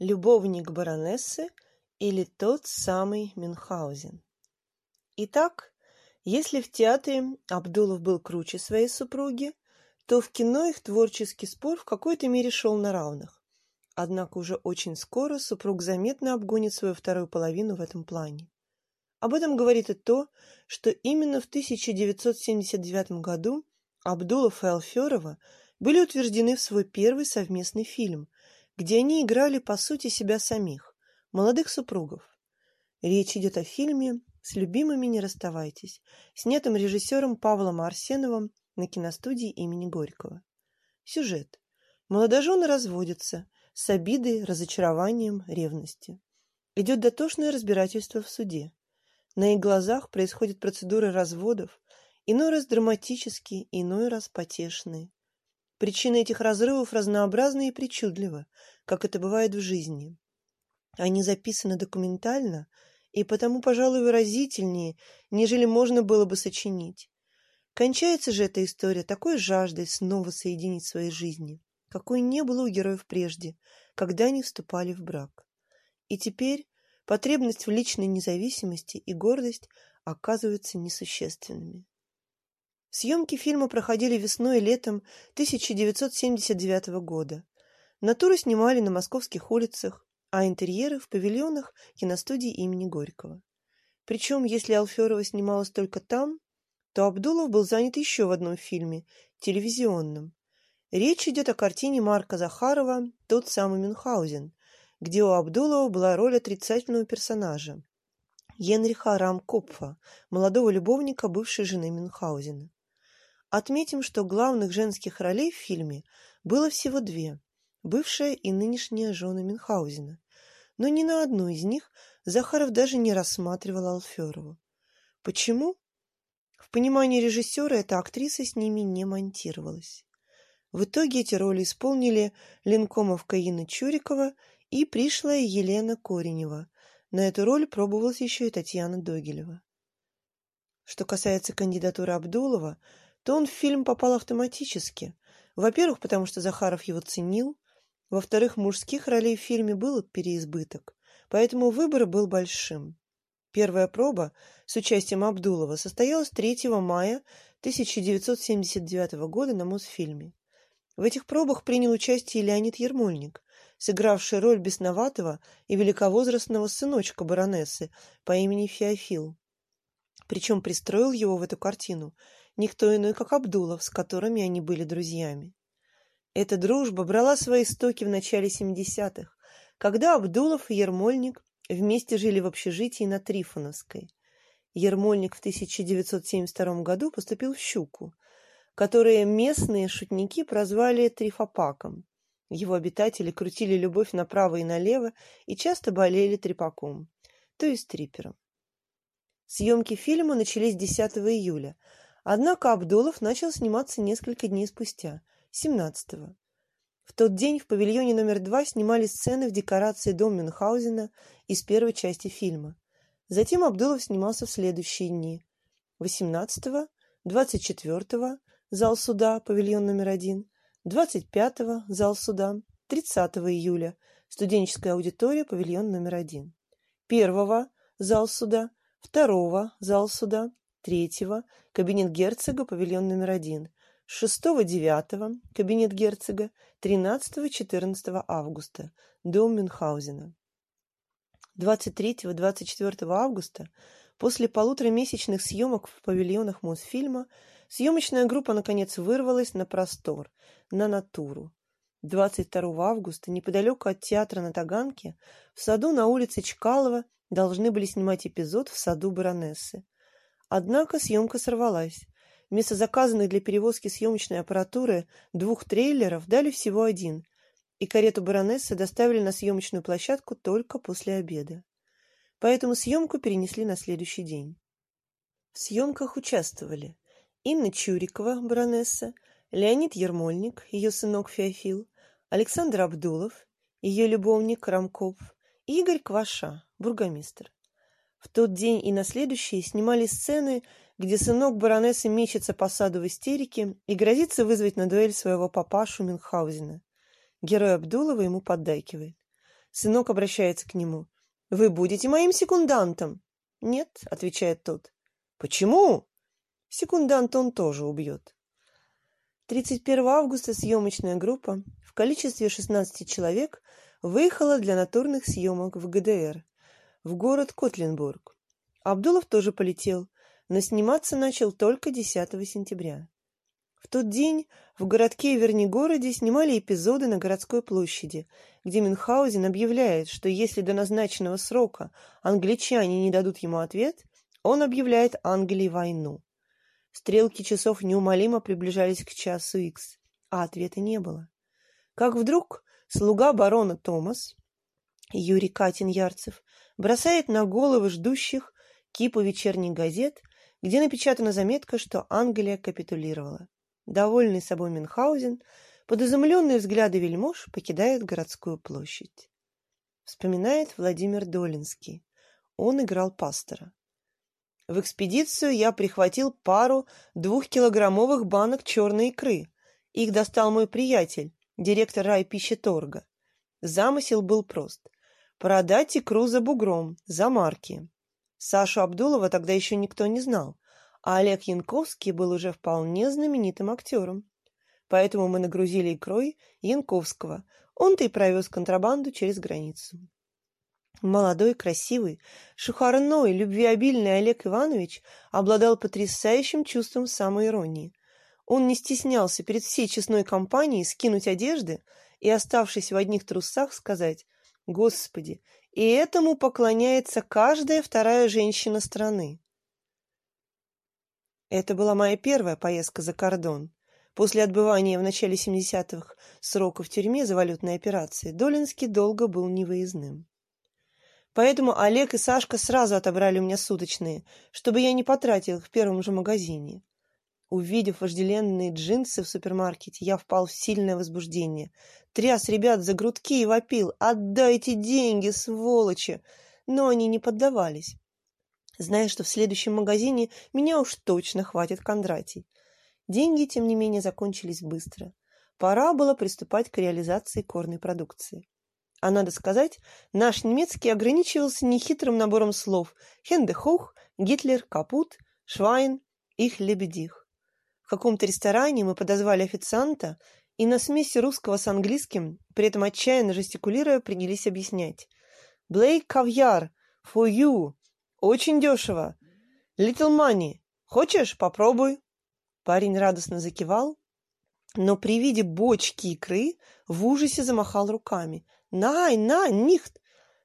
Любовник баронессы или тот самый Мюнхгаузен. Итак, если в театре Абдулов был круче своей супруги, то в кино их творческий спор в какой-то мере шел на равных. Однако уже очень скоро супруг заметно обгонит свою вторую половину в этом плане. Об этом говорит и то, что именно в 1979 году Абдулов и Алферова были утверждены в свой первый совместный фильм, где они играли по сути себя самих, молодых супругов. Речь идет о фильме «С любимыми не расставайтесь», снятом режиссером Павлом Арсеновым на киностудии имени Горького. Сюжет. Молодожены разводятся с обидой, разочарованием, ревностью. Идет дотошное разбирательство в суде. На их глазах происходят процедуры разводов, иной раз драматические, иной раз потешные. Причины этих разрывов разнообразны и причудливы, как это бывает в жизни. Они записаны документально и потому, пожалуй, выразительнее, нежели можно было бы сочинить. Кончается же эта история такой жаждой снова соединить свои жизни, какой не было у героев прежде, когда они вступали в брак. И теперь потребность в личной независимости и гордость оказываются несущественными. Съемки фильма проходили весной и летом 1979 года. Натуру снимали на московских улицах, а интерьеры в павильонах киностудии имени Горького. Причем, если Алферова снималась только там, то Абдулов был занят еще в одном фильме, телевизионном. Речь идет о картине Марка Захарова «Тот самый Мюнхгаузен», где у Абдулова была роль отрицательного персонажа Генриха Рамкопфа, молодого любовника бывшей жены Мюнхгаузена. Отметим, что главных женских ролей в фильме было всего две – бывшая и нынешняя жена Мюнхгаузена. Но ни на одну из них Захаров даже не рассматривал Алферову. Почему? В понимании режиссера эта актриса с ними не монтировалась. В итоге эти роли исполнили Ленкомовка Инна Чурикова и пришлая Елена Коренева. На эту роль пробовалась еще и Татьяна Догилева. Что касается кандидатуры Абдулова, то он в фильм попал автоматически. Во-первых, потому что Захаров его ценил. Во-вторых, мужских ролей в фильме был переизбыток, поэтому выбор был большим. Первая проба с участием Абдулова состоялась 3 мая 1979 года на Мосфильме. В этих пробах принял участие Леонид Ермольник, сыгравший роль бесноватого и великовозрастного сыночка баронессы по имени Феофил. Причем пристроил его в эту картину никто иной, как Абдулов, с которыми они были друзьями. Эта дружба брала свои истоки в начале 70-х, когда Абдулов и Ермольник вместе жили в общежитии на Трифоновской. Ермольник в 1972 году поступил в «Щуку», которые местные шутники прозвали «трифопаком». Его обитатели крутили любовь направо и налево и часто болели трепаком, то есть трипером. Съемки фильма начались 10 июля, Однако Абдулов начал сниматься несколько дней спустя, 17-го. В тот день в павильоне номер два снимали сцены в декорации дома Мюнхгаузена из первой части фильма. Затем Абдулов снимался в следующие дни. 18-го, 24-го зал суда, павильон номер один, 25-го зал суда, 30 июля студенческая аудитория, павильон номер один, 1-го зал суда, 2-го зал суда, третьего – кабинет герцога, павильон номер один, шестого-девятого – кабинет герцога, тринадцатого-четырнадцатого августа – дом Мюнхгаузена. 23-24 августа, после полуторамесячных съемок в павильонах Мосфильма, съемочная группа наконец вырвалась на простор, на натуру. 22 августа, неподалеку от театра на Таганке, в саду на улице Чкалова должны были снимать эпизод в саду баронессы. Однако съемка сорвалась. Вместо заказанных для перевозки съемочной аппаратуры двух трейлеров дали всего один, и карету баронессы доставили на съемочную площадку только после обеда. Поэтому съемку перенесли на следующий день. В съемках участвовали Инна Чурикова, баронесса, Леонид Ермольник, ее сынок Феофил, Александр Абдулов, ее любовник Рамков, и Игорь Кваша, бургомистр. В тот день и на следующий снимали сцены, где сынок баронессы мечется по саду в истерике и грозится вызвать на дуэль своего папашу Мюнхгаузена. Герой Абдулова ему поддакивает. Сынок обращается к нему. «Вы будете моим секундантом?» «Нет», — отвечает тот. «Почему?» Секундант он тоже убьет. 31 августа съемочная группа в количестве 16 человек выехала для натурных съемок в ГДР, в город Котлинбург. Абдулов тоже полетел, но сниматься начал только 10 сентября. В тот день в городке Вернигороде снимали эпизоды на городской площади, где Мюнхгаузен объявляет, что если до назначенного срока англичане не дадут ему ответ, он объявляет Англии войну. Стрелки часов неумолимо приближались к часу икс, а ответа не было. Как вдруг слуга барона Томас, Юрий Катин-Ярцев, бросает на головы ждущих кипу вечерних газет, где напечатана заметка, что Англия капитулировала. Довольный собой Мюнхгаузен, под изумленные взгляды вельмож покидает городскую площадь. Вспоминает Владимир Долинский. Он играл пастора. В экспедицию я прихватил пару двухкилограммовых банок черной икры. Их достал мой приятель, директор райпищеторга. Замысел был прост – продать икру за бугром, за марки. Сашу Абдулова тогда еще никто не знал, а Олег Янковский был уже вполне знаменитым актером. Поэтому мы нагрузили икрой Янковского. Он-то и провез контрабанду через границу. Молодой, красивый, шухарной, любвеобильный Олег Иванович обладал потрясающим чувством самоиронии. Он не стеснялся перед всей честной компанией скинуть одежды и, оставшись в одних трусах, сказать «Господи, и этому поклоняется каждая вторая женщина страны». Это была моя первая поездка за кордон. После отбывания в начале 70-х срока в тюрьме за валютной операции Долинский долго был невыездным. Поэтому Олег и Сашка сразу отобрали у меня суточные, чтобы я не потратил их в первом же магазине. Увидев вожделенные джинсы в супермаркете, я впал в сильное возбуждение. Тряс ребят за грудки и вопил «Отдайте деньги, сволочи!» Но они не поддавались. Зная, что в следующем магазине меня уж точно хватит Кондратий. Деньги, тем не менее, закончились быстро. Пора было приступать к реализации корной продукции. А надо сказать, наш немецкий ограничивался нехитрым набором слов «хендехух», «гитлер», «капут», «швайн», «их лебедих». Каком-то ресторане мы подозвали официанта и на смеси русского с английским, при этом отчаянно жестикулируя, принялись объяснять. «Блейк кавьяр, for you, очень дешево. Little money, хочешь, попробуй». Парень радостно закивал, но при виде бочки икры в ужасе замахал руками – «Най, на, нихт!»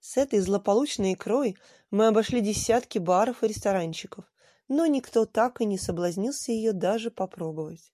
С этой злополучной икрой мы обошли десятки баров и ресторанчиков, но никто так и не соблазнился ее даже попробовать.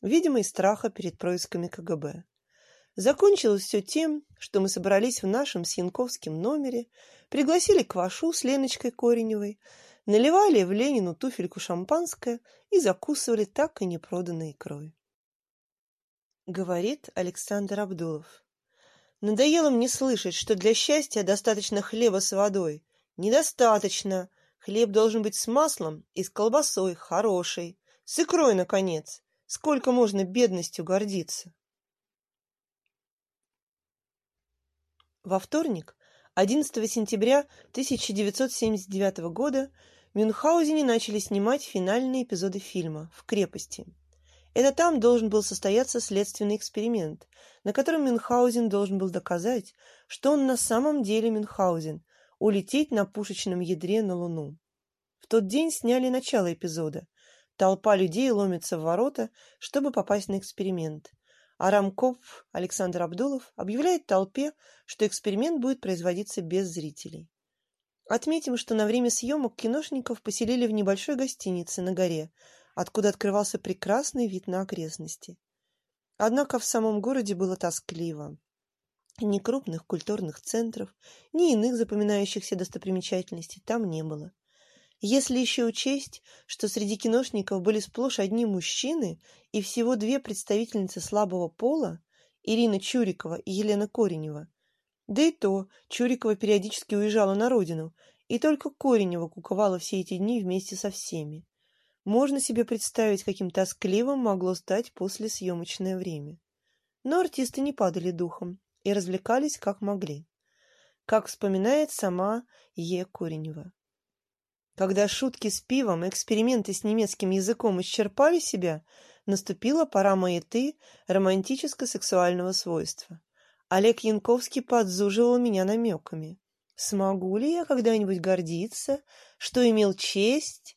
Видимо, из страха перед происками КГБ. Закончилось все тем, что мы собрались в нашем с номере, пригласили квашу с Леночкой Кореневой, наливали в Ленину туфельку шампанское и закусывали так и не проданной икрой. Говорит Александр Абдулов. Надоело мне слышать, что для счастья достаточно хлеба с водой. Недостаточно. Хлеб должен быть с маслом и с колбасой, хорошей. С икрой, наконец. Сколько можно бедностью гордиться? Во вторник, 11 сентября 1979 года, в Мюнхгаузене начали снимать финальные эпизоды фильма «В крепости». Это там должен был состояться следственный эксперимент, на котором Мюнхгаузен должен был доказать, что он на самом деле Мюнхгаузен, улететь на пушечном ядре на Луну. В тот день сняли начало эпизода. Толпа людей ломится в ворота, чтобы попасть на эксперимент. А Рамков Александр Абдулов объявляет толпе, что эксперимент будет производиться без зрителей. Отметим, что на время съемок киношников поселили в небольшой гостинице на горе, откуда открывался прекрасный вид на окрестности. Однако в самом городе было тоскливо. Ни крупных культурных центров, ни иных запоминающихся достопримечательностей там не было. Если еще учесть, что среди киношников были сплошь одни мужчины и всего две представительницы слабого пола, Ирина Чурикова и Елена Коренева, да и то Чурикова периодически уезжала на родину, и только Коренева куковала все эти дни вместе со всеми. Можно себе представить, каким тоскливым могло стать послесъемочное время. Но артисты не падали духом и развлекались как могли. как вспоминает сама Е. Коренева. Когда шутки с пивом и эксперименты с немецким языком исчерпали себя, наступила пора маяты романтическо-сексуального свойства. Олег Янковский подзуживал меня намеками. Смогу ли я когда-нибудь гордиться, что имел честь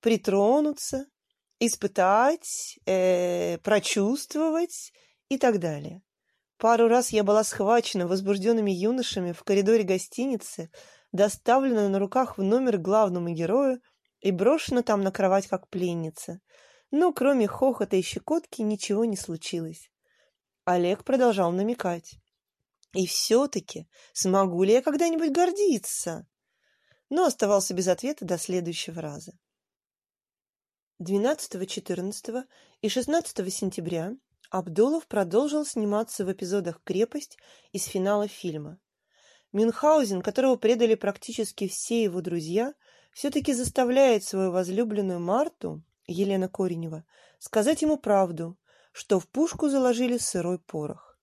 притронуться, испытать, э, прочувствовать и так далее. Пару раз я была схвачена возбужденными юношами в коридоре гостиницы, доставлена на руках в номер главному герою и брошена там на кровать как пленница. Но кроме хохота и щекотки ничего не случилось. Олег продолжал намекать. И все-таки смогу ли я когда-нибудь гордиться? Но оставался без ответа до следующего раза. 12, 14 и 16 сентября Абдулов продолжил сниматься в эпизодах «Крепость» из финала фильма. Мюнхгаузен, которого предали практически все его друзья, все-таки заставляет свою возлюбленную Марту, Елена Коренева, сказать ему правду, что в пушку заложили сырой порох.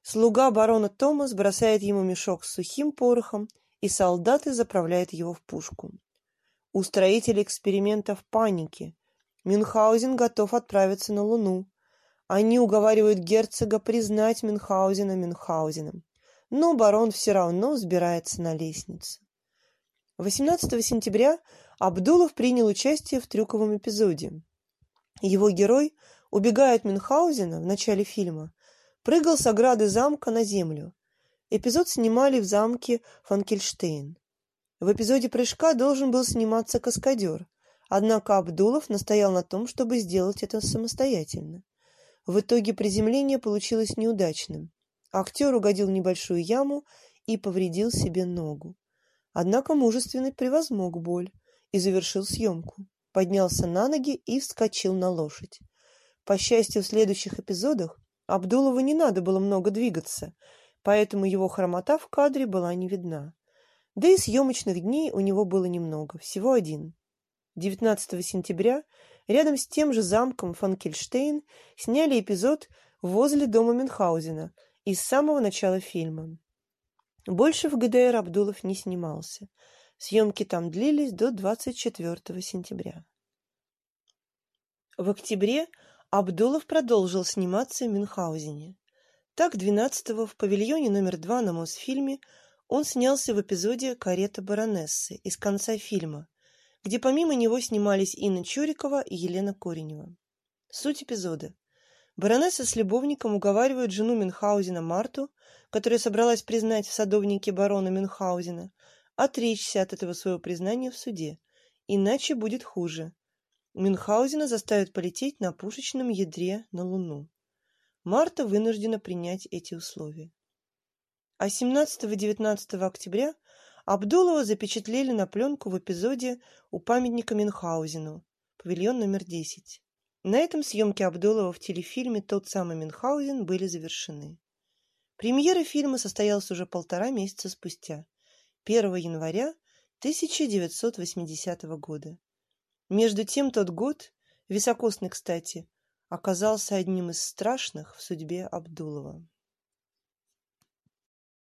Слуга барона Томас бросает ему мешок с сухим порохом, и солдаты заправляют его в пушку. Устроители эксперимента в панике. Мюнхгаузен готов отправиться на Луну. Они уговаривают герцога признать Мюнхгаузена Мюнхгаузеном. Но барон все равно взбирается на лестницу. 18 сентября Абдулов принял участие в трюковом эпизоде. Его герой убегает Мюнхгаузена в начале фильма, прыгал с ограды замка на землю. Эпизод снимали в замке Фанкельштейн. В эпизоде прыжка должен был сниматься каскадер, однако Абдулов настоял на том, чтобы сделать это самостоятельно. В итоге приземление получилось неудачным. Актер угодил в небольшую яму и повредил себе ногу. Однако мужественный превозмог боль и завершил съемку. Поднялся на ноги и вскочил на лошадь. По счастью, в следующих эпизодах Абдулову не надо было много двигаться, поэтому его хромота в кадре была не видна. Да и съемочных дней у него было немного, всего один. 19 сентября рядом с тем же замком Фанкельштейн сняли эпизод возле дома Мюнхгаузена из самого начала фильма. Больше в ГДР Абдулов не снимался. Съемки там длились до 24 сентября. В октябре Абдулов продолжил сниматься в Мюнхгаузене. Так, 12-го в павильоне номер два на Мосфильме он снялся в эпизоде «Карета баронессы» из конца фильма, где помимо него снимались Инна Чурикова и Елена Коренева. Суть эпизода. Баронесса с любовником уговаривают жену Мюнхгаузена Марту, которая собралась признать в садовнике барона Мюнхгаузена, отречься от этого своего признания в суде, иначе будет хуже. Мюнхгаузена заставят полететь на пушечном ядре на Луну. Марта вынуждена принять эти условия. А 17-19 октября Абдулова запечатлели на пленку в эпизоде у памятника Мюнхгаузену, павильон номер 10. На этом съемки Абдулова в телефильме «Тот самый Мюнхгаузен» были завершены. Премьера фильма состоялась уже полтора месяца спустя, 1 января 1980 года. Между тем тот год, високосный, кстати, оказался одним из страшных в судьбе Абдулова.